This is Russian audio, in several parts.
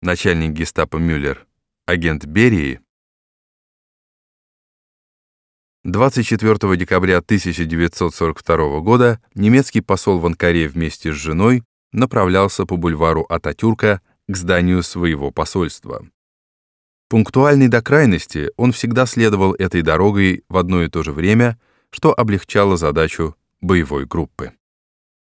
начальник гестапо Мюллер, агент Берии, 24 декабря 1942 года немецкий посол в Анкаре вместе с женой направлялся по бульвару Ататюрка к зданию своего посольства. Пунктуальный до крайности, он всегда следовал этой дорогой в одно и то же время, что облегчало задачу боевой группы.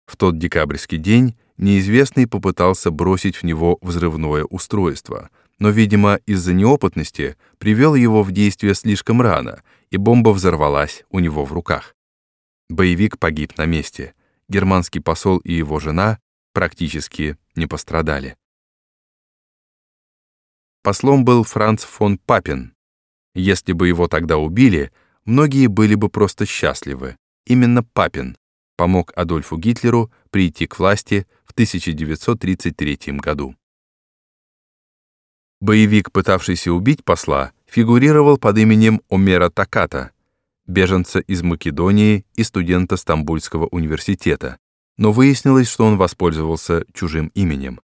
В тот декабрьский день неизвестный попытался бросить в него взрывное устройство, но, видимо, из-за неопытности привел его в действие слишком рано, и бомба взорвалась у него в руках. Боевик погиб на месте. Германский посол и его жена практически не пострадали. Послом был Франц фон Папин. Если бы его тогда убили, многие были бы просто счастливы. Именно Папин помог Адольфу Гитлеру прийти к власти 1933 году. Боевик, пытавшийся убить посла, фигурировал под именем Омера Таката, беженца из Македонии и студента Стамбульского университета, но выяснилось, что он воспользовался чужим именем.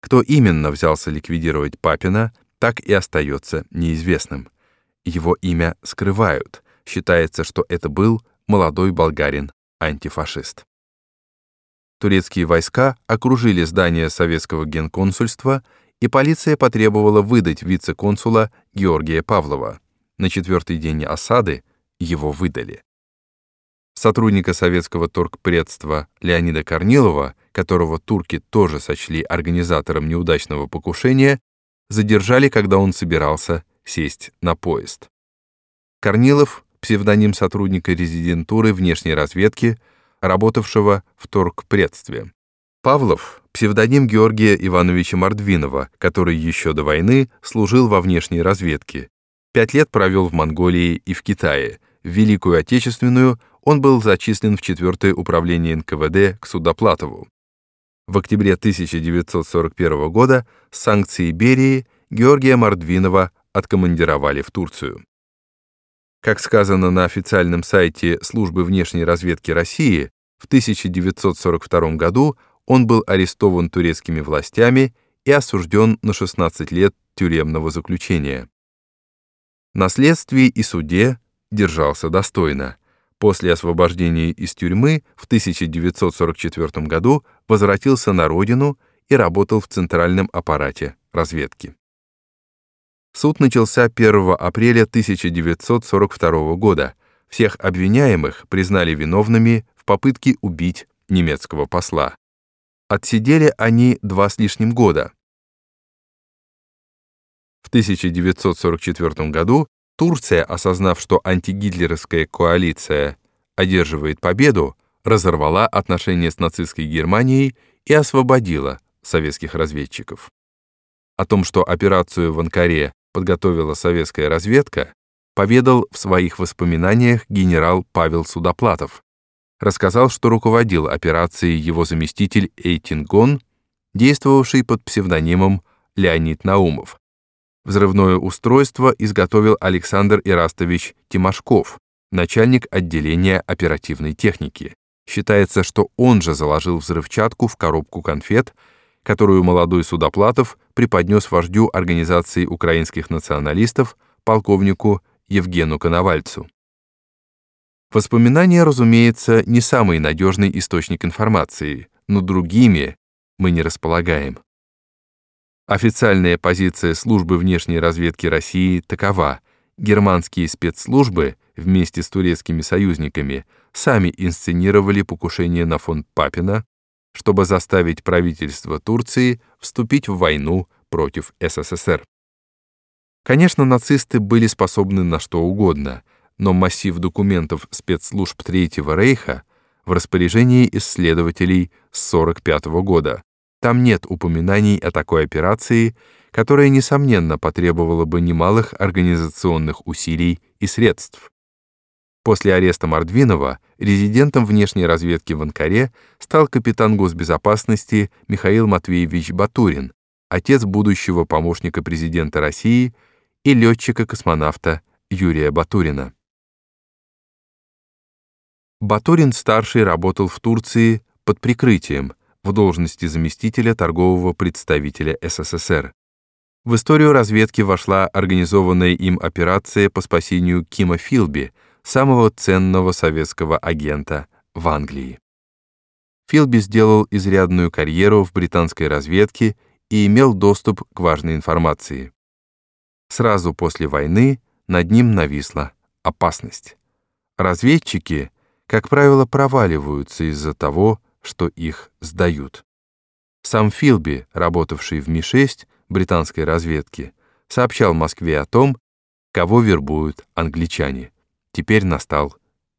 Кто именно взялся ликвидировать Папина, так и остается неизвестным. Его имя скрывают. Считается, что это был молодой болгарин-антифашист. Турецкие войска окружили здание советского генконсульства, и полиция потребовала выдать вице-консула Георгия Павлова. На четвертый день осады его выдали. Сотрудника советского торгпредства Леонида Корнилова которого турки тоже сочли организатором неудачного покушения, задержали, когда он собирался сесть на поезд. Корнилов, псевдоним сотрудника резидентуры внешней разведки, работавшего в торгпредстве. Павлов — псевдоним Георгия Ивановича Мордвинова, который еще до войны служил во внешней разведке. Пять лет провел в Монголии и в Китае. В Великую Отечественную он был зачислен в 4 управление НКВД к Судоплатову. В октябре 1941 года с санкцией Берии Георгия Мордвинова откомандировали в Турцию. Как сказано на официальном сайте Службы внешней разведки России, в 1942 году он был арестован турецкими властями и осужден на 16 лет тюремного заключения. На следствии и суде держался достойно. После освобождения из тюрьмы в 1944 году возвратился на родину и работал в центральном аппарате разведки. Суд начался 1 апреля 1942 года. Всех обвиняемых признали виновными в попытке убить немецкого посла. Отсидели они два с лишним года. В 1944 году Турция, осознав, что антигитлеровская коалиция одерживает победу, разорвала отношения с нацистской Германией и освободила советских разведчиков. О том, что операцию в Анкаре подготовила советская разведка, поведал в своих воспоминаниях генерал Павел Судоплатов. Рассказал, что руководил операцией его заместитель Эйтингон, действовавший под псевдонимом Леонид Наумов. Взрывное устройство изготовил Александр Ирастович Тимошков, начальник отделения оперативной техники. Считается, что он же заложил взрывчатку в коробку конфет, которую молодой Судоплатов преподнес вождю организации украинских националистов, полковнику Евгену Коновальцу. Воспоминания, разумеется, не самый надежный источник информации, но другими мы не располагаем. Официальная позиция службы внешней разведки России такова. Германские спецслужбы вместе с турецкими союзниками сами инсценировали покушение на фонд Папина, чтобы заставить правительство Турции вступить в войну против СССР. Конечно, нацисты были способны на что угодно, но массив документов спецслужб Третьего Рейха в распоряжении исследователей с 1945 года, там нет упоминаний о такой операции, которая, несомненно, потребовала бы немалых организационных усилий и средств. После ареста Мордвинова резидентом внешней разведки в Анкаре стал капитан госбезопасности Михаил Матвеевич Батурин, отец будущего помощника президента России и летчика-космонавта Юрия Батурина. Батурин-старший работал в Турции под прикрытием, в должности заместителя торгового представителя СССР. В историю разведки вошла организованная им операция по спасению Кима Филби, самого ценного советского агента в Англии. Филби сделал изрядную карьеру в британской разведке и имел доступ к важной информации. Сразу после войны над ним нависла опасность. Разведчики, как правило, проваливаются из-за того, что их сдают. Сам Филби, работавший в Ми-6 британской разведки, сообщал Москве о том, кого вербуют англичане. Теперь настал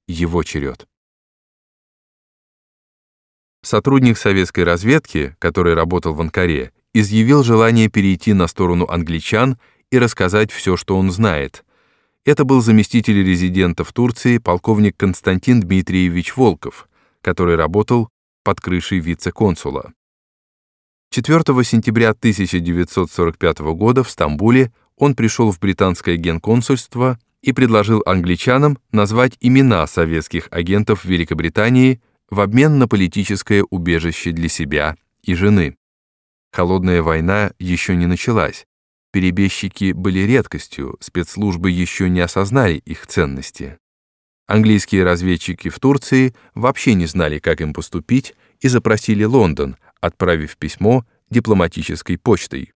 его черед. Сотрудник советской разведки, который работал в Анкаре, изъявил желание перейти на сторону англичан и рассказать все, что он знает. Это был заместитель резидента в Турции полковник Константин Дмитриевич Волков, который работал под крышей вице-консула. 4 сентября 1945 года в Стамбуле он пришел в британское генконсульство и предложил англичанам назвать имена советских агентов Великобритании в обмен на политическое убежище для себя и жены. Холодная война еще не началась. Перебежчики были редкостью, спецслужбы еще не осознали их ценности. Английские разведчики в Турции вообще не знали, как им поступить, и запросили Лондон, отправив письмо дипломатической почтой.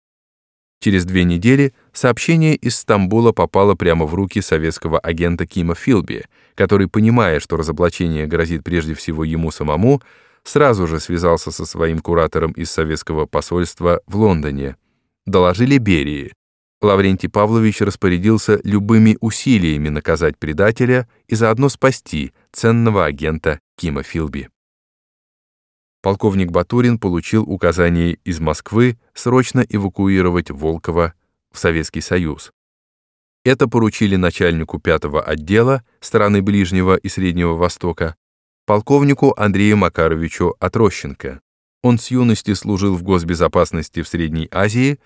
Через две недели сообщение из Стамбула попало прямо в руки советского агента Кима Филби, который, понимая, что разоблачение грозит прежде всего ему самому, сразу же связался со своим куратором из советского посольства в Лондоне. Доложили Берии. Лаврентий Павлович распорядился любыми усилиями наказать предателя и заодно спасти ценного агента Кима Филби полковник Батурин получил указание из Москвы срочно эвакуировать Волкова в Советский Союз. Это поручили начальнику пятого отдела страны Ближнего и Среднего Востока, полковнику Андрею Макаровичу Отрощенко. Он с юности служил в госбезопасности в Средней Азии,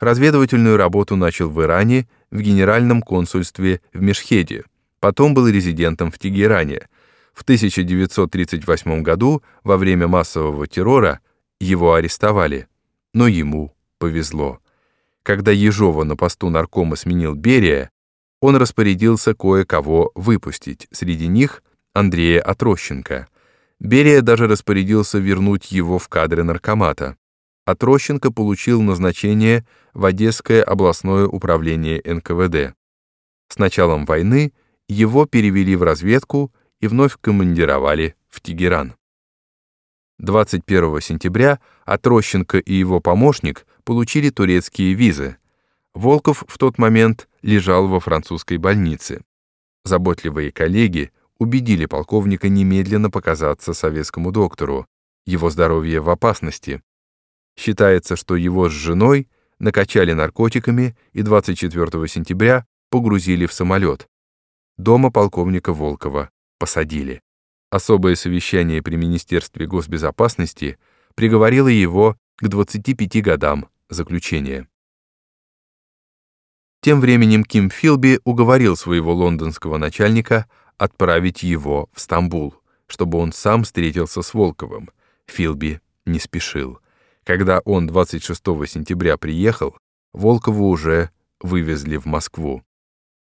разведывательную работу начал в Иране, в генеральном консульстве в Мешхеде, потом был резидентом в Тегеране – в 1938 году во время массового террора его арестовали, но ему повезло. Когда Ежова на посту наркома сменил Берия, он распорядился кое-кого выпустить, среди них Андрея Отрощенко. Берия даже распорядился вернуть его в кадры наркомата. Отрощенко получил назначение в Одесское областное управление НКВД. С началом войны его перевели в разведку и вновь командировали в Тегеран. 21 сентября Отрощенко и его помощник получили турецкие визы. Волков в тот момент лежал во французской больнице. Заботливые коллеги убедили полковника немедленно показаться советскому доктору. Его здоровье в опасности. Считается, что его с женой накачали наркотиками и 24 сентября погрузили в самолет. Дома полковника Волкова посадили. Особое совещание при Министерстве госбезопасности приговорило его к 25 годам заключения. Тем временем Ким Филби уговорил своего лондонского начальника отправить его в Стамбул, чтобы он сам встретился с Волковым. Филби не спешил. Когда он 26 сентября приехал, Волкова уже вывезли в Москву.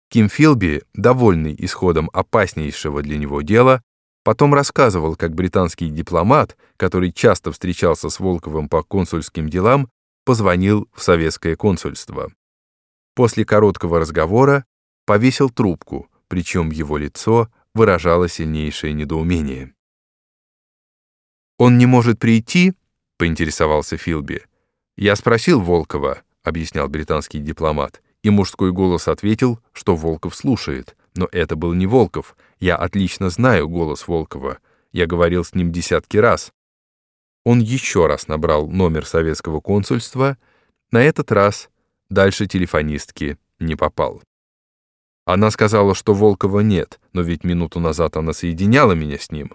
Ким Филби, довольный исходом опаснейшего для него дела, потом рассказывал, как британский дипломат, который часто встречался с Волковым по консульским делам, позвонил в советское консульство. После короткого разговора повесил трубку, причем его лицо выражало сильнейшее недоумение. «Он не может прийти?» — поинтересовался Филби. «Я спросил Волкова», — объяснял британский дипломат, и мужской голос ответил, что Волков слушает. Но это был не Волков. Я отлично знаю голос Волкова. Я говорил с ним десятки раз. Он еще раз набрал номер советского консульства. На этот раз дальше телефонистки не попал. Она сказала, что Волкова нет, но ведь минуту назад она соединяла меня с ним.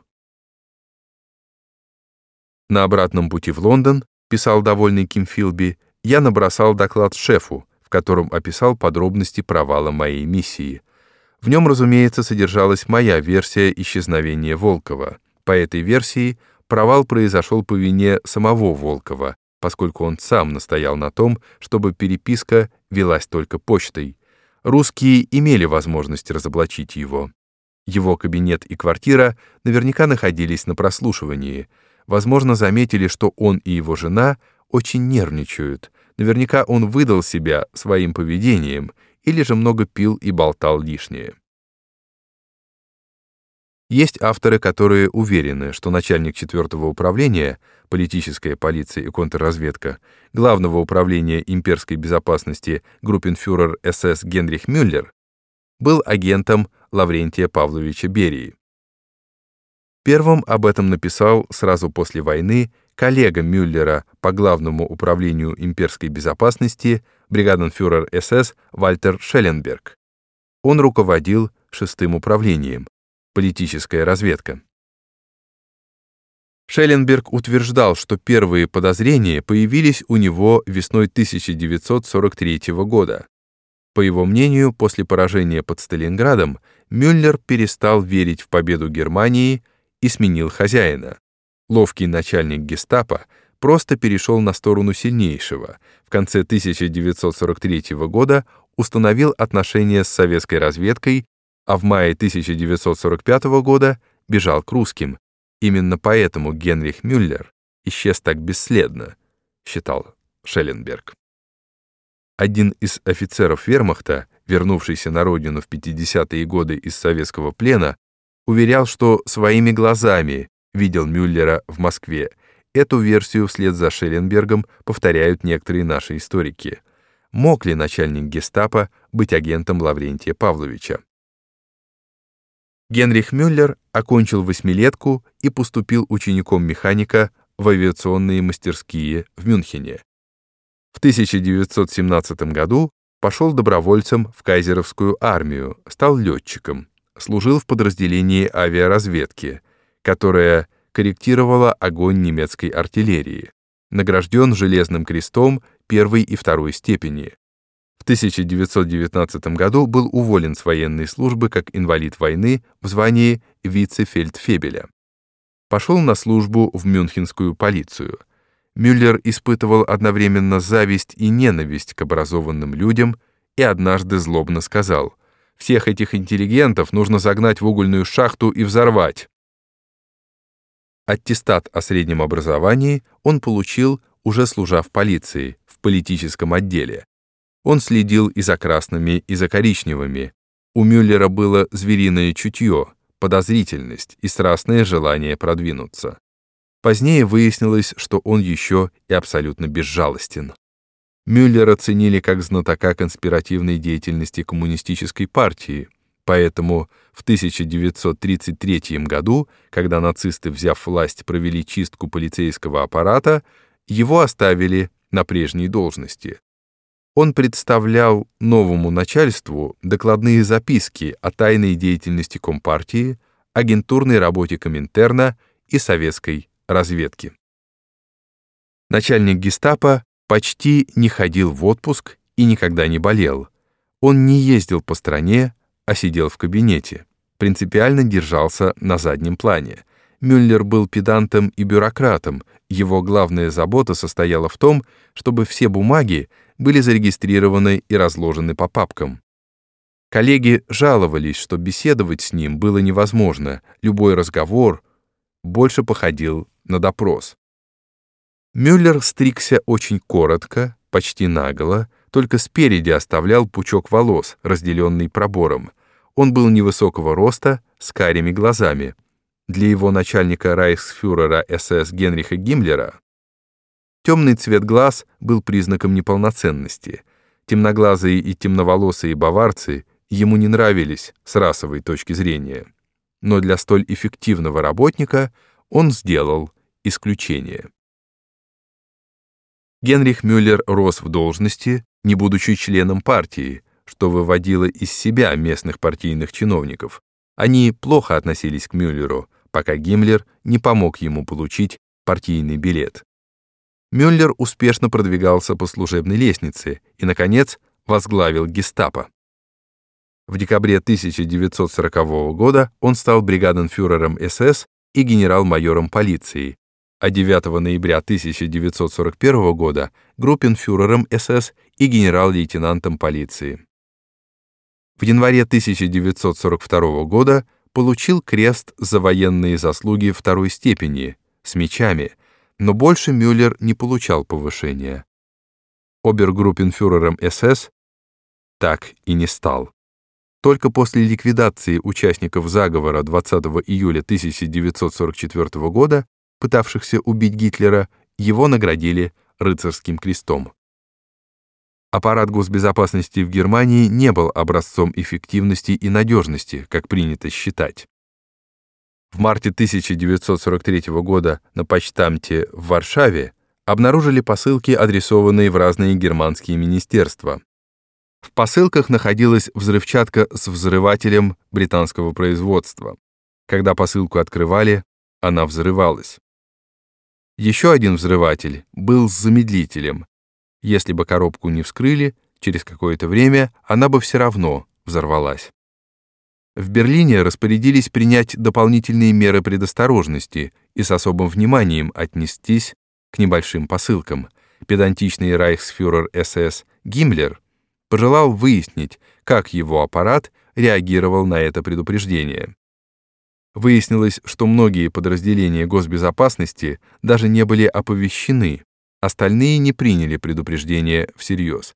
На обратном пути в Лондон, писал довольный Ким Филби, я набросал доклад шефу, в котором описал подробности провала моей миссии. В нем, разумеется, содержалась моя версия исчезновения Волкова. По этой версии провал произошел по вине самого Волкова, поскольку он сам настоял на том, чтобы переписка велась только почтой. Русские имели возможность разоблачить его. Его кабинет и квартира наверняка находились на прослушивании. Возможно, заметили, что он и его жена очень нервничают. Наверняка он выдал себя своим поведением или же много пил и болтал лишнее. Есть авторы, которые уверены, что начальник четвертого управления, политическая полиция и контрразведка, главного управления имперской безопасности группенфюрер СС Генрих Мюллер, был агентом Лаврентия Павловича Берии. Первым об этом написал сразу после войны коллега Мюллера по главному управлению имперской безопасности бригаденфюрер СС Вальтер Шелленберг. Он руководил шестым управлением, политическая разведка. Шелленберг утверждал, что первые подозрения появились у него весной 1943 года. По его мнению, после поражения под Сталинградом Мюллер перестал верить в победу Германии и сменил хозяина. Ловкий начальник гестапо просто перешел на сторону сильнейшего. В конце 1943 года установил отношения с советской разведкой а в мае 1945 года бежал к русским. Именно поэтому Генрих Мюллер исчез так бесследно, считал Шелленберг. Один из офицеров вермахта, вернувшийся на родину в 50-е годы из советского плена, уверял, что своими глазами видел Мюллера в Москве. Эту версию вслед за Шелленбергом повторяют некоторые наши историки. Мог ли начальник гестапо быть агентом Лаврентия Павловича? Генрих Мюллер окончил восьмилетку и поступил учеником механика в авиационные мастерские в Мюнхене. В 1917 году пошел добровольцем в кайзеровскую армию, стал летчиком, служил в подразделении авиаразведки, которое корректировало огонь немецкой артиллерии, награжден Железным крестом первой и второй степени, 1919 году был уволен с военной службы как инвалид войны в звании вице-фельдфебеля. Пошел на службу в мюнхенскую полицию. Мюллер испытывал одновременно зависть и ненависть к образованным людям и однажды злобно сказал «Всех этих интеллигентов нужно загнать в угольную шахту и взорвать». Аттестат о среднем образовании он получил, уже служа в полиции, в политическом отделе, он следил и за красными, и за коричневыми. У Мюллера было звериное чутье, подозрительность и страстное желание продвинуться. Позднее выяснилось, что он еще и абсолютно безжалостен. Мюллера ценили как знатока конспиративной деятельности коммунистической партии, поэтому в 1933 году, когда нацисты, взяв власть, провели чистку полицейского аппарата, его оставили на прежней должности. Он представлял новому начальству докладные записки о тайной деятельности Компартии, агентурной работе Коминтерна и советской разведки. Начальник гестапо почти не ходил в отпуск и никогда не болел. Он не ездил по стране, а сидел в кабинете. Принципиально держался на заднем плане. Мюллер был педантом и бюрократом. Его главная забота состояла в том, чтобы все бумаги были зарегистрированы и разложены по папкам. Коллеги жаловались, что беседовать с ним было невозможно, любой разговор больше походил на допрос. Мюллер стригся очень коротко, почти наголо, только спереди оставлял пучок волос, разделенный пробором. Он был невысокого роста, с карими глазами. Для его начальника рейхсфюрера СС Генриха Гиммлера Темный цвет глаз был признаком неполноценности. Темноглазые и темноволосые баварцы ему не нравились с расовой точки зрения. Но для столь эффективного работника он сделал исключение. Генрих Мюллер рос в должности, не будучи членом партии, что выводило из себя местных партийных чиновников. Они плохо относились к Мюллеру, пока Гиммлер не помог ему получить партийный билет. Мюллер успешно продвигался по служебной лестнице и, наконец, возглавил гестапо. В декабре 1940 года он стал бригаденфюрером СС и генерал-майором полиции. а 9 ноября 1941 года группенфюрером СС и генерал-лейтенантом полиции. В январе 1942 года получил крест за военные заслуги второй степени с мечами, но больше Мюллер не получал повышения. Обергруппенфюрером СС так и не стал. Только после ликвидации участников заговора 20 июля 1944 года, пытавшихся убить Гитлера, его наградили рыцарским крестом. Аппарат госбезопасности в Германии не был образцом эффективности и надежности, как принято считать. В марте 1943 года на почтамте в Варшаве обнаружили посылки, адресованные в разные германские министерства. В посылках находилась взрывчатка с взрывателем британского производства. Когда посылку открывали, она взрывалась. Еще один взрыватель был с замедлителем. Если бы коробку не вскрыли, через какое-то время она бы все равно взорвалась. В Берлине распорядились принять дополнительные меры предосторожности и с особым вниманием отнестись к небольшим посылкам. Педантичный рейхсфюрер СС Гиммлер пожелал выяснить, как его аппарат реагировал на это предупреждение. Выяснилось, что многие подразделения госбезопасности даже не были оповещены, остальные не приняли предупреждение всерьез.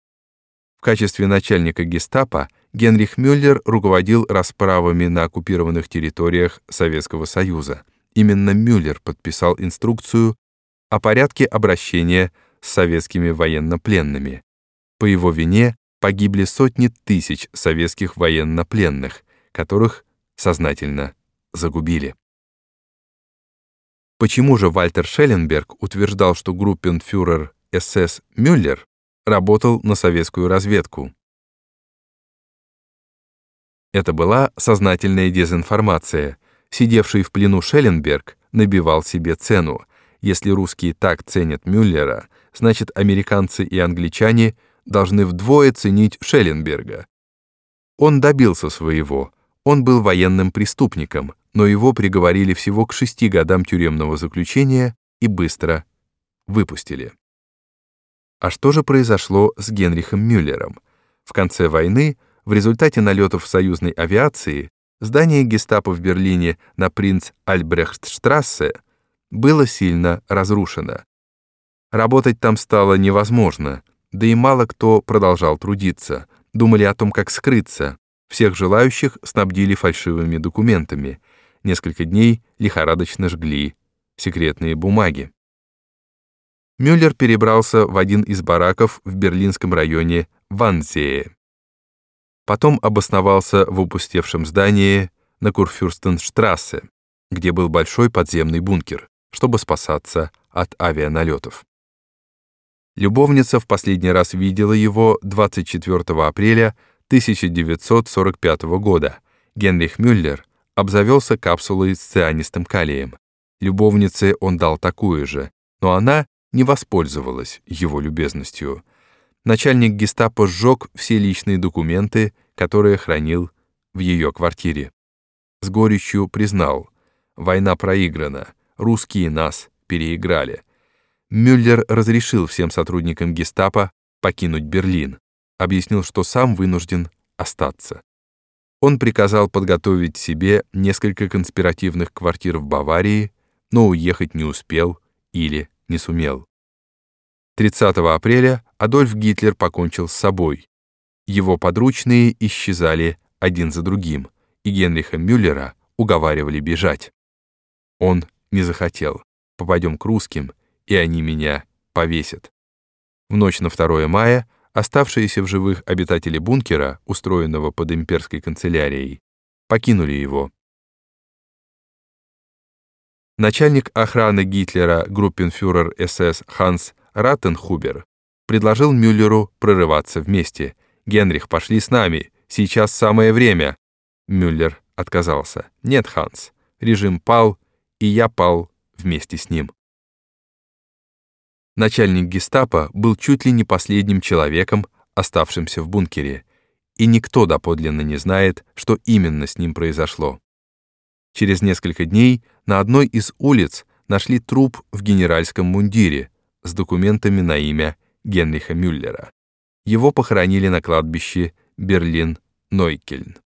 В качестве начальника гестапо Генрих Мюллер руководил расправами на оккупированных территориях Советского Союза. Именно Мюллер подписал инструкцию о порядке обращения с советскими военнопленными. По его вине погибли сотни тысяч советских военнопленных, которых сознательно загубили. Почему же Вальтер Шелленберг утверждал, что группенфюрер СС Мюллер работал на советскую разведку? Это была сознательная дезинформация. Сидевший в плену Шелленберг набивал себе цену. Если русские так ценят Мюллера, значит, американцы и англичане должны вдвое ценить Шелленберга. Он добился своего. Он был военным преступником, но его приговорили всего к шести годам тюремного заключения и быстро выпустили. А что же произошло с Генрихом Мюллером? В конце войны в результате налетов союзной авиации здание гестапо в Берлине на принц Альбрехтштрассе было сильно разрушено. Работать там стало невозможно, да и мало кто продолжал трудиться, думали о том, как скрыться. Всех желающих снабдили фальшивыми документами. Несколько дней лихорадочно жгли секретные бумаги. Мюллер перебрался в один из бараков в берлинском районе Ванзее. Потом обосновался в упустевшем здании на Курфюрстенштрассе, где был большой подземный бункер, чтобы спасаться от авианалетов. Любовница в последний раз видела его 24 апреля 1945 года. Генрих Мюллер обзавелся капсулой с цианистым калием. Любовнице он дал такую же, но она не воспользовалась его любезностью начальник гестапо сжег все личные документы, которые хранил в ее квартире. С горечью признал, война проиграна, русские нас переиграли. Мюллер разрешил всем сотрудникам гестапо покинуть Берлин, объяснил, что сам вынужден остаться. Он приказал подготовить себе несколько конспиративных квартир в Баварии, но уехать не успел или не сумел. 30 апреля Адольф Гитлер покончил с собой. Его подручные исчезали один за другим, и Генриха Мюллера уговаривали бежать. Он не захотел. Попадем к русским, и они меня повесят. В ночь на 2 мая оставшиеся в живых обитатели бункера, устроенного под имперской канцелярией, покинули его. Начальник охраны Гитлера, группенфюрер СС Ханс Раттенхубер предложил Мюллеру прорываться вместе. «Генрих, пошли с нами, сейчас самое время». Мюллер отказался. «Нет, Ханс, режим пал, и я пал вместе с ним». Начальник гестапо был чуть ли не последним человеком, оставшимся в бункере, и никто доподлинно не знает, что именно с ним произошло. Через несколько дней на одной из улиц нашли труп в генеральском мундире с документами на имя Генриха Мюллера. Его похоронили на кладбище Берлин-Нойкельн.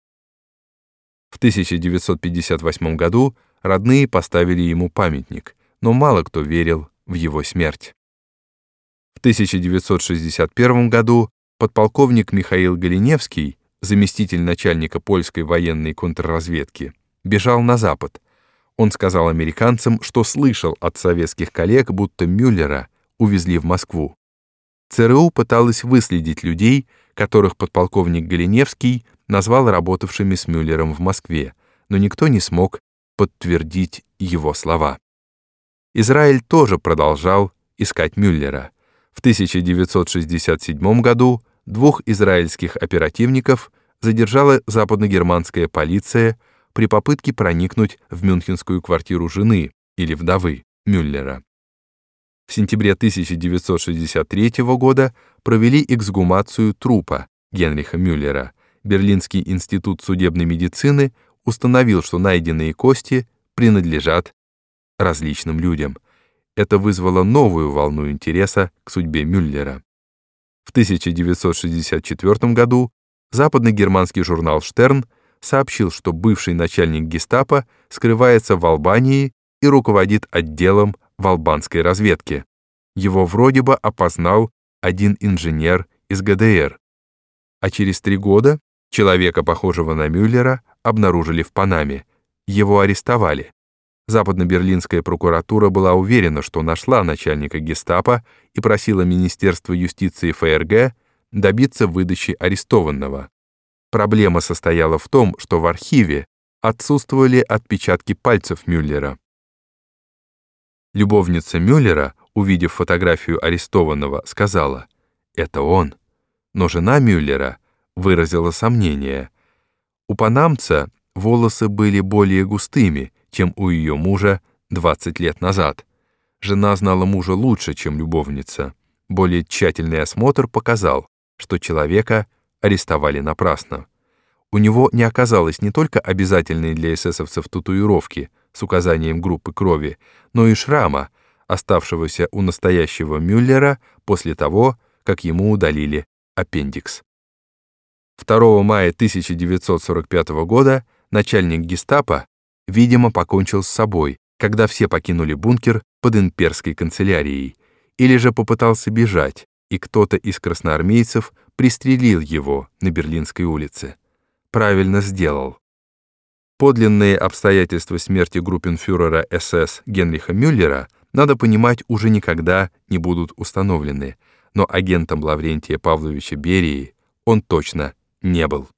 В 1958 году родные поставили ему памятник, но мало кто верил в его смерть. В 1961 году подполковник Михаил Галиневский, заместитель начальника польской военной контрразведки, бежал на Запад. Он сказал американцам, что слышал от советских коллег, будто Мюллера увезли в Москву. ЦРУ пыталась выследить людей, которых подполковник Галиневский назвал работавшими с Мюллером в Москве, но никто не смог подтвердить его слова. Израиль тоже продолжал искать Мюллера. В 1967 году двух израильских оперативников задержала западногерманская полиция при попытке проникнуть в мюнхенскую квартиру жены или вдовы Мюллера. В сентябре 1963 года провели эксгумацию трупа Генриха Мюллера. Берлинский институт судебной медицины установил, что найденные кости принадлежат различным людям. Это вызвало новую волну интереса к судьбе Мюллера. В 1964 году западно-германский журнал «Штерн» сообщил, что бывший начальник гестапо скрывается в Албании и руководит отделом в албанской разведке. Его вроде бы опознал один инженер из ГДР. А через три года человека, похожего на Мюллера, обнаружили в Панаме. Его арестовали. Западно-берлинская прокуратура была уверена, что нашла начальника гестапо и просила Министерство юстиции ФРГ добиться выдачи арестованного. Проблема состояла в том, что в архиве отсутствовали отпечатки пальцев Мюллера. Любовница Мюллера, увидев фотографию арестованного, сказала «Это он». Но жена Мюллера выразила сомнение. У панамца волосы были более густыми, чем у ее мужа 20 лет назад. Жена знала мужа лучше, чем любовница. Более тщательный осмотр показал, что человека арестовали напрасно. У него не оказалось не только обязательной для эсэсовцев татуировки — с указанием группы крови, но и шрама, оставшегося у настоящего Мюллера после того, как ему удалили аппендикс. 2 мая 1945 года начальник гестапо, видимо, покончил с собой, когда все покинули бункер под имперской канцелярией, или же попытался бежать, и кто-то из красноармейцев пристрелил его на Берлинской улице. Правильно сделал. Подлинные обстоятельства смерти группенфюрера СС Генриха Мюллера, надо понимать, уже никогда не будут установлены, но агентом Лаврентия Павловича Берии он точно не был.